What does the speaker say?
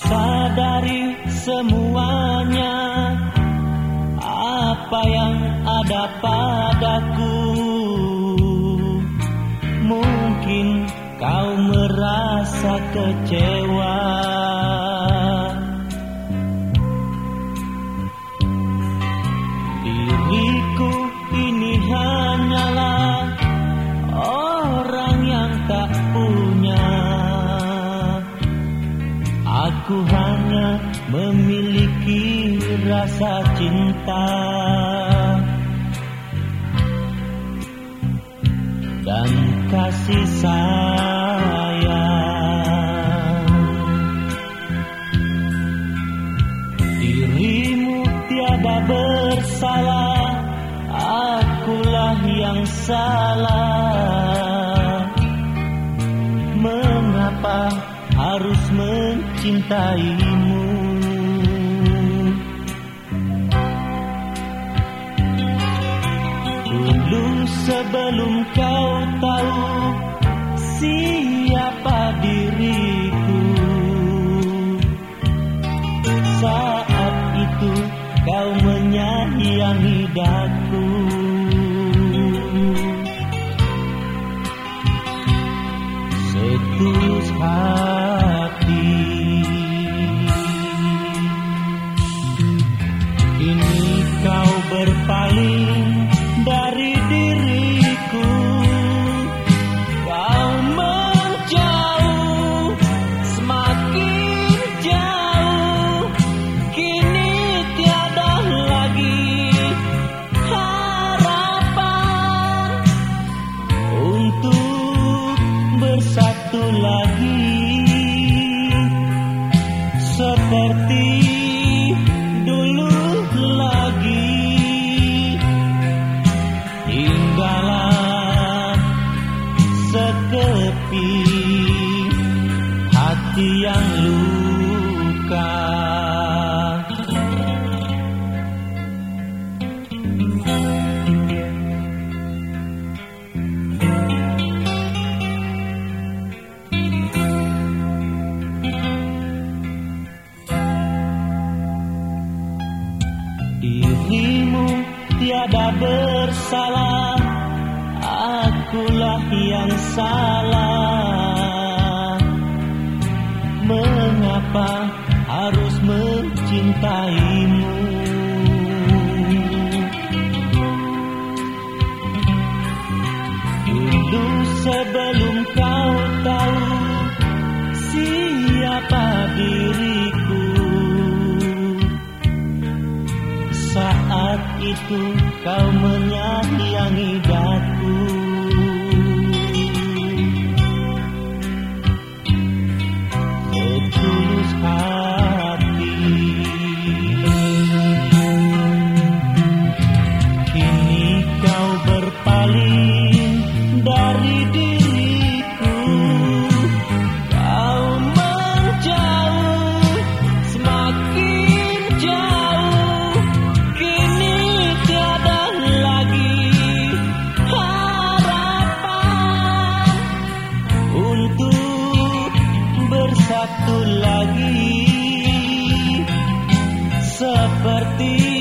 sadari semuanya apa yang ada padaku. Mungkin kau merasa kecewa. Aku hanya memiliki rasa cinta dan kasih sayang. Dirimu tiada bersalah, akulah yang salah. Mencintaimu? Dulu sebelum kau tahu siapa Seperti Dirimu tiada bersalah Akulah yang salah. Mengapa harus mencintaimu? Dulu sebelum itu kau menyayangi daku compartir.